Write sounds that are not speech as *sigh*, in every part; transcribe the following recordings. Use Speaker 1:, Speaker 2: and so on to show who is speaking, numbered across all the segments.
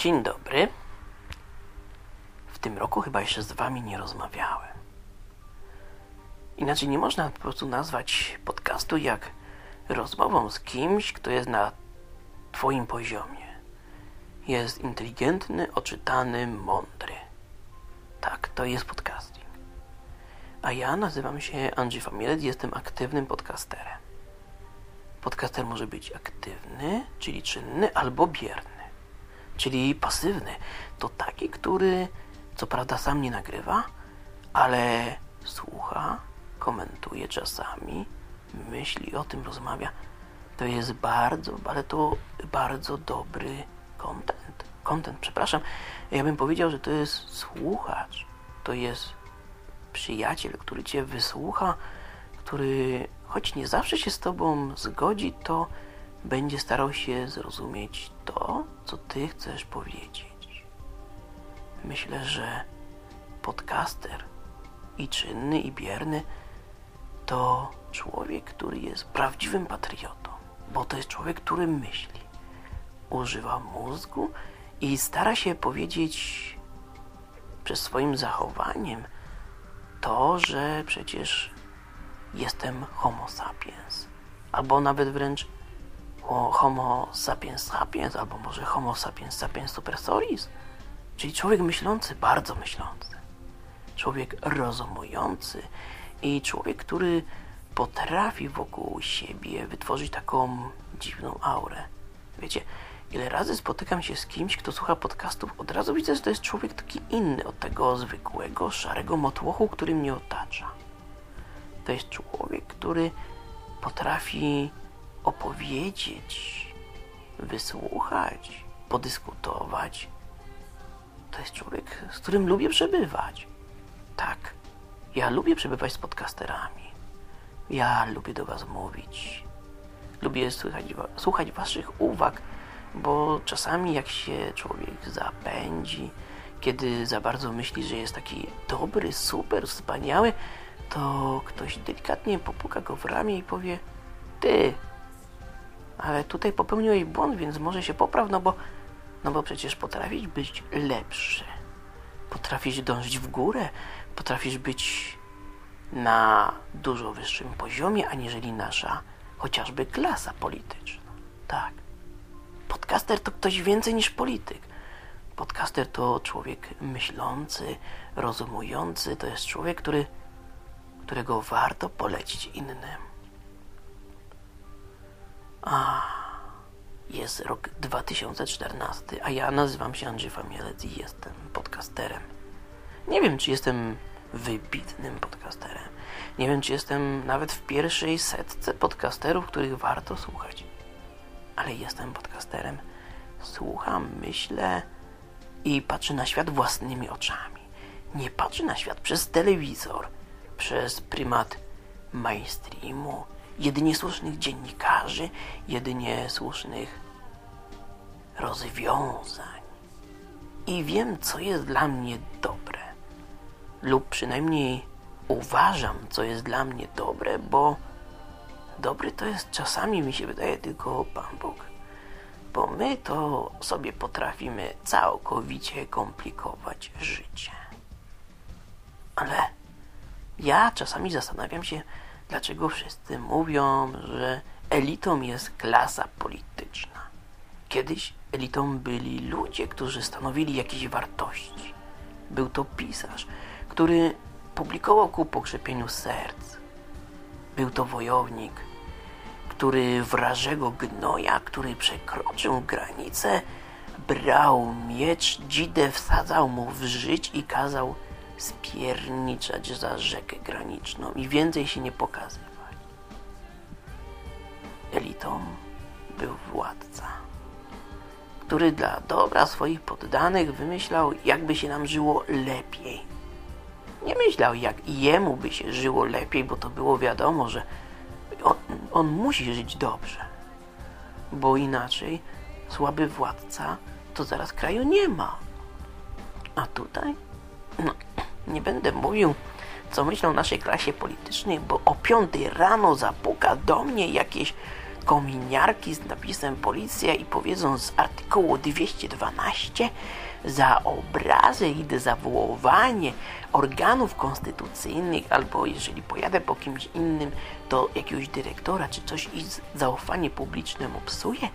Speaker 1: Dzień dobry. W tym roku chyba jeszcze z wami nie rozmawiałem. Inaczej nie można po prostu nazwać podcastu jak rozmową z kimś, kto jest na twoim poziomie. Jest inteligentny, oczytany, mądry. Tak, to jest podcasting. A ja nazywam się Andrzej Familec i jestem aktywnym podcasterem. Podcaster może być aktywny, czyli czynny, albo bierny, czyli pasywny. To taki, który co prawda sam nie nagrywa, ale słucha, komentuje czasami, myśli o tym, rozmawia. To jest bardzo, ale to bardzo dobry content. Content, przepraszam. Ja bym powiedział, że to jest słuchacz. To jest przyjaciel, który cię wysłucha, który choć nie zawsze się z tobą zgodzi, to będzie starał się zrozumieć to, co ty chcesz powiedzieć. Myślę, że podcaster i czynny, i bierny to człowiek, który jest prawdziwym patriotą, bo to jest człowiek, który myśli, używa mózgu i stara się powiedzieć przez swoim zachowaniem to, że przecież jestem homo sapiens, albo nawet wręcz homo sapiens sapiens, albo może homo sapiens sapiens super solis, czyli człowiek myślący, bardzo myślący, człowiek rozumujący i człowiek, który potrafi wokół siebie wytworzyć taką dziwną aurę. Wiecie, ile razy spotykam się z kimś, kto słucha podcastów, od razu widzę, że to jest człowiek taki inny od tego zwykłego, szarego motłochu, który mnie otacza. To jest człowiek, który potrafi opowiedzieć, wysłuchać, podyskutować. To jest człowiek, z którym lubię przebywać. Tak, ja lubię przebywać z podcasterami. Ja lubię do Was mówić. Lubię słuchać, słuchać Waszych uwag, bo czasami jak się człowiek zapędzi, kiedy za bardzo myśli, że jest taki dobry, super, wspaniały, to ktoś delikatnie popuka go w ramię i powie Ty, ale tutaj popełniłeś błąd, więc może się popraw, no bo, no bo przecież potrafisz być lepszy. Potrafisz dążyć w górę, potrafisz być na dużo wyższym poziomie, aniżeli nasza chociażby klasa polityczna. Tak. Podcaster to ktoś więcej niż polityk. Podcaster to człowiek myślący, rozumujący, to jest człowiek, który, którego warto polecić innym. A, jest rok 2014, a ja nazywam się Andrzej Famielec i jestem podcasterem. Nie wiem, czy jestem wybitnym podcasterem. Nie wiem, czy jestem nawet w pierwszej setce podcasterów, których warto słuchać. Ale jestem podcasterem. Słucham, myślę i patrzę na świat własnymi oczami. Nie patrzę na świat przez telewizor, przez prymat mainstreamu, jedynie słusznych dziennikarzy, jedynie słusznych rozwiązań. I wiem, co jest dla mnie dobre. Lub przynajmniej uważam, co jest dla mnie dobre, bo dobry to jest czasami, mi się wydaje, tylko Pan Bóg. Bo my to sobie potrafimy całkowicie komplikować życie. Ale ja czasami zastanawiam się, dlaczego wszyscy mówią, że elitą jest klasa polityczna. Kiedyś elitą byli ludzie, którzy stanowili jakieś wartości. Był to pisarz, który publikował ku pokrzepieniu serc. Był to wojownik, który wrażego gnoja, który przekroczył granicę, brał miecz, dzidę wsadzał mu w żyć i kazał spierniczać za rzekę graniczną i więcej się nie pokazywać. Elitą był władca, który dla dobra swoich poddanych wymyślał, jakby się nam żyło lepiej. Nie myślał, jak jemu by się żyło lepiej, bo to było wiadomo, że on, on musi żyć dobrze, bo inaczej słaby władca to zaraz kraju nie ma. A tutaj? No, nie będę mówił, co myślą naszej klasie politycznej, bo o piątej rano zapuka do mnie jakieś kominiarki z napisem policja i powiedzą z artykułu 212 za obrazę i dezawuowanie organów konstytucyjnych, albo jeżeli pojadę po kimś innym, to jakiegoś dyrektora czy coś i zaufanie publiczne mu psuje,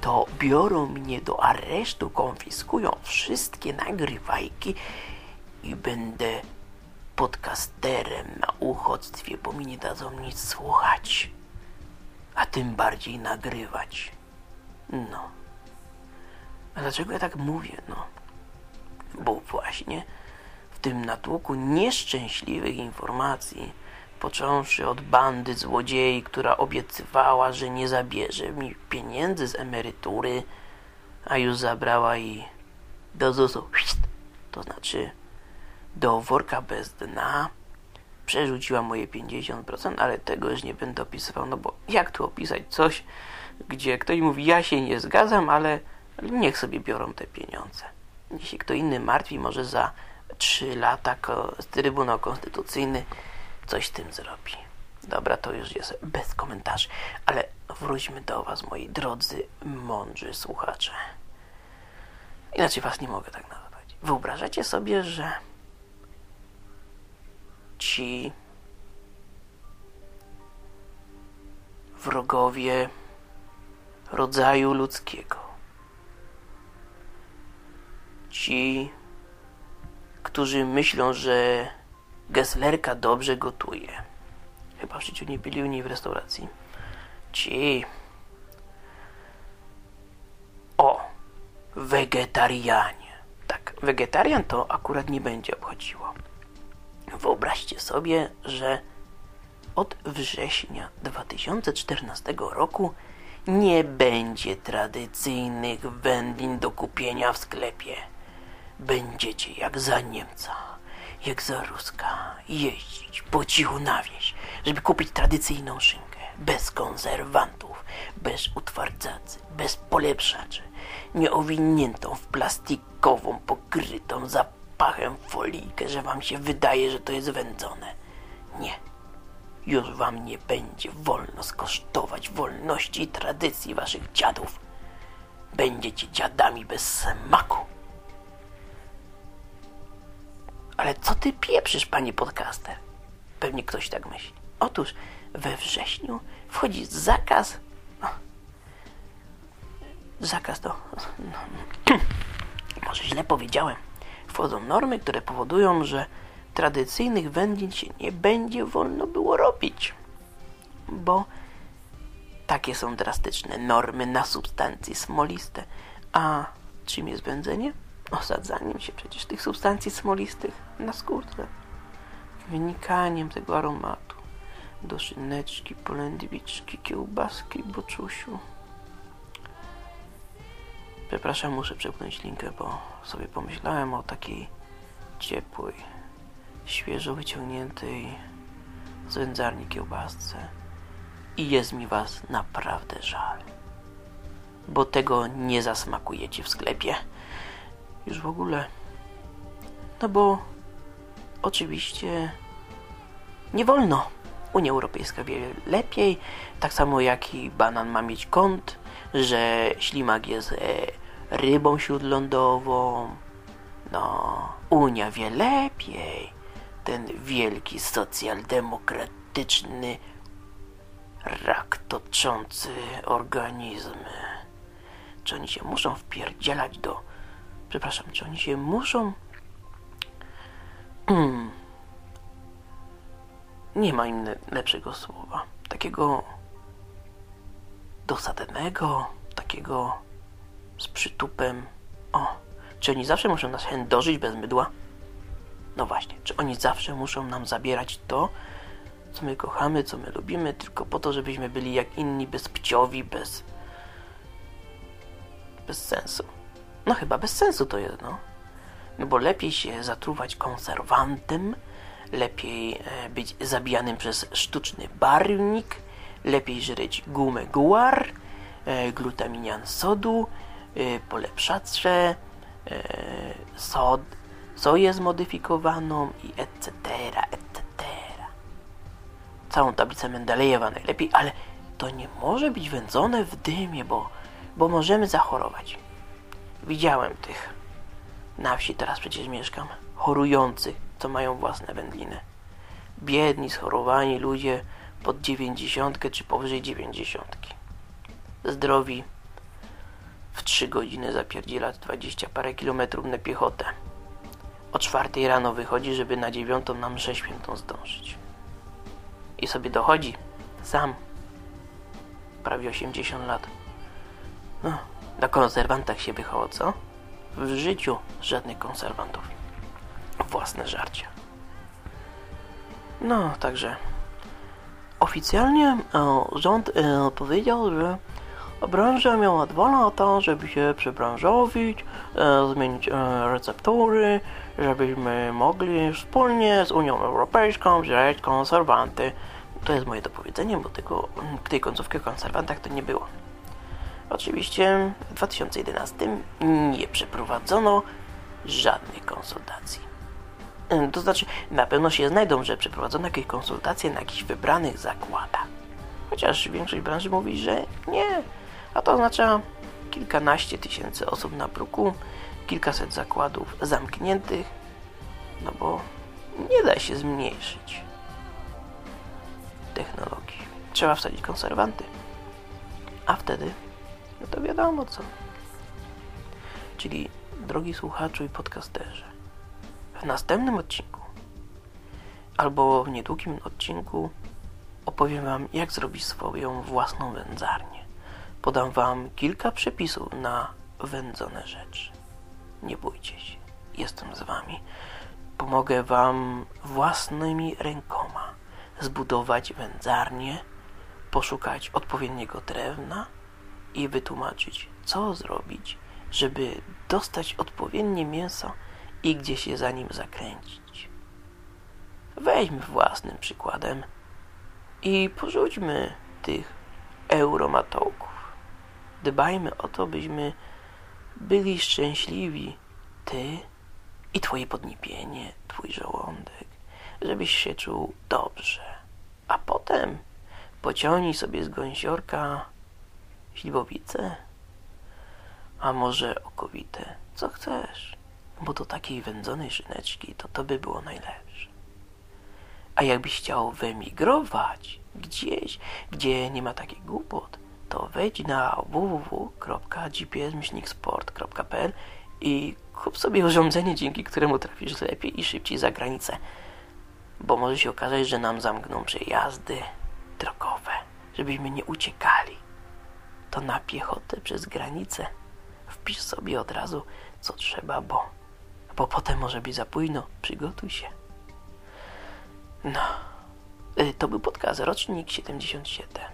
Speaker 1: to biorą mnie do aresztu, konfiskują wszystkie nagrywajki i będę podcasterem na uchodźstwie, bo mi nie dadzą nic słuchać, a tym bardziej nagrywać. No. A dlaczego ja tak mówię? No. Bo właśnie w tym natłoku nieszczęśliwych informacji, począwszy od bandy złodziei, która obiecywała, że nie zabierze mi pieniędzy z emerytury, a już zabrała i do ZUS-u, to znaczy do worka bez dna, przerzuciła moje 50%, ale tego już nie będę opisywał, no bo jak tu opisać coś, gdzie ktoś mówi, ja się nie zgadzam, ale niech sobie biorą te pieniądze. Się kto inny martwi, może za 3 lata Trybunał Konstytucyjny coś z tym zrobi. Dobra, to już jest bez komentarzy, ale wróćmy do Was, moi drodzy, mądrzy słuchacze. Inaczej Was nie mogę tak nazwać. Wyobrażacie sobie, że ci wrogowie rodzaju ludzkiego, ci, którzy myślą, że Gesslerka dobrze gotuje. Chyba w życiu nie byli u niej w restauracji. Ci. O, wegetarianie. Tak, wegetarian to akurat nie będzie obchodziło. Wyobraźcie sobie, że od września 2014 roku nie będzie tradycyjnych wędlin do kupienia w sklepie. Będziecie jak za Niemca, jak za Ruska jeździć po cichu na wieś, żeby kupić tradycyjną szynkę, bez konserwantów, bez utwardzacy, bez polepszaczy, nieowiniętą w plastikową, pokrytą zapachem folijkę, że wam się wydaje, że to jest wędzone. Nie. Już wam nie będzie wolno skosztować wolności i tradycji waszych dziadów. Będziecie dziadami bez smaku. Ale co ty pieprzysz, panie podcaster? Pewnie ktoś tak myśli. Otóż we wrześniu wchodzi zakaz. No, zakaz to. No, *clears throat* może źle powiedziałem. Wchodzą normy, które powodują, że tradycyjnych wędlin się nie będzie wolno było robić. Bo takie są drastyczne normy na substancje smoliste. A czym jest wędzenie? osadzaniem się przecież tych substancji smolistych na skórce, wynikaniem tego aromatu do szyneczki, polędwiczki, kiełbaski, boczusiu. Przepraszam, muszę przepchnąć linkę, bo sobie pomyślałem o takiej ciepłej, świeżo wyciągniętej z wędzarni kiełbasce i jest mi was naprawdę żal, bo tego nie zasmakujecie w sklepie już w ogóle. No bo oczywiście nie wolno. Unia Europejska wie lepiej, tak samo jak i banan ma mieć kąt, że ślimak jest e, rybą śródlądową. No, Unia wie lepiej. Ten wielki socjaldemokratyczny rak toczący organizmy. Czy oni się muszą wpierdzielać do Przepraszam, czy oni się muszą... Hmm. Nie ma innego lepszego słowa. Takiego dosadnego, takiego z przytupem. O, czy oni zawsze muszą nas chędożyć bez mydła? No właśnie, czy oni zawsze muszą nam zabierać to, co my kochamy, co my lubimy, tylko po to, żebyśmy byli jak inni, bezpciowi, bez... bez sensu. No chyba bez sensu to jest, no. No bo lepiej się zatruwać konserwantem, lepiej e, być zabijanym przez sztuczny barwnik, lepiej żreć gumę guar, e, glutaminian sodu, e, polepszacze, sod, soję zmodyfikowaną i etc., etc. Całą tablicę Mendelejewa najlepiej, ale to nie może być wędzone w dymie, bo, bo możemy zachorować. Widziałem tych. Na wsi teraz przecież mieszkam. Chorujących, co mają własne wędliny. Biedni, schorowani ludzie pod dziewięćdziesiątkę czy powyżej dziewięćdziesiątki. Zdrowi. W trzy godziny zapierdziela dwadzieścia parę kilometrów na piechotę. O czwartej rano wychodzi, żeby na dziewiątą na mszę świętą zdążyć. I sobie dochodzi. Sam. Prawie 80 lat. No, na konserwantach się wychowało, co? W życiu żadnych konserwantów. Własne żarcie. No, także oficjalnie e, rząd e, powiedział, że branża miała dwa lata, żeby się przebranżowić, e, zmienić receptury, żebyśmy mogli wspólnie z Unią Europejską wziąć konserwanty. To jest moje dopowiedzenie, bo tego, tej końcówki o konserwantach to nie było. Oczywiście w 2011 nie przeprowadzono żadnych konsultacji. To znaczy, na pewno się znajdą, że przeprowadzono jakieś konsultacje na jakichś wybranych zakładach. Chociaż większość branży mówi, że nie. A to oznacza kilkanaście tysięcy osób na bruku, kilkaset zakładów zamkniętych, no bo nie da się zmniejszyć technologii. Trzeba wsadzić konserwanty. A wtedy, no to wiadomo co. Czyli, drogi słuchaczu i podcasterze, w następnym odcinku albo w niedługim odcinku opowiem Wam, jak zrobić swoją własną wędzarnię. Podam Wam kilka przepisów na wędzone rzeczy. Nie bójcie się, jestem z Wami. Pomogę Wam własnymi rękoma zbudować wędzarnię, poszukać odpowiedniego drewna i wytłumaczyć, co zrobić, żeby dostać odpowiednie mięso i gdzie się za nim zakręcić. Weźmy własnym przykładem i porzućmy tych euromatołków. Dbajmy o to, byśmy byli szczęśliwi, ty i twoje podniebienie, twój żołądek, żebyś się czuł dobrze. A potem pociągnij sobie z gąsiorka śliwowice, a może okowite, co chcesz, bo do takiej wędzonej szyneczki to to by było najlepsze. A jakbyś chciał wyemigrować gdzieś, gdzie nie ma takich głupot, to wejdź na www.gps-sport.pl i kup sobie urządzenie, dzięki któremu trafisz lepiej i szybciej za granicę. Bo może się okazać, że nam zamkną przejazdy drogowe, żebyśmy nie uciekali. To na piechotę przez granicę. Wpisz sobie od razu, co trzeba, bo, bo potem może być za późno. Przygotuj się. No, y, to był podcast Rocznik 77.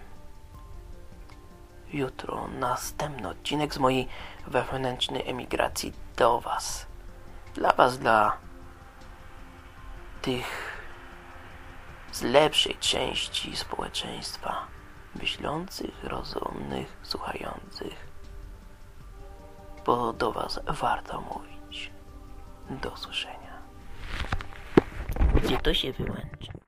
Speaker 1: Jutro następny odcinek z mojej wewnętrznej emigracji do Was. Dla Was, dla tych z lepszej części społeczeństwa, myślących, rozumnych, słuchających, bo do Was warto mówić. Do usłyszenia. Gdzie to się wyłączy?